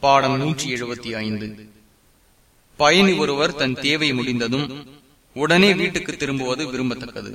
பாடம் நூற்றி எழுபத்தி ஐந்து. பயணி ஒருவர் தன் தேவை முடிந்ததும் உடனே வீட்டுக்கு திரும்புவது விரும்பத்தக்கது.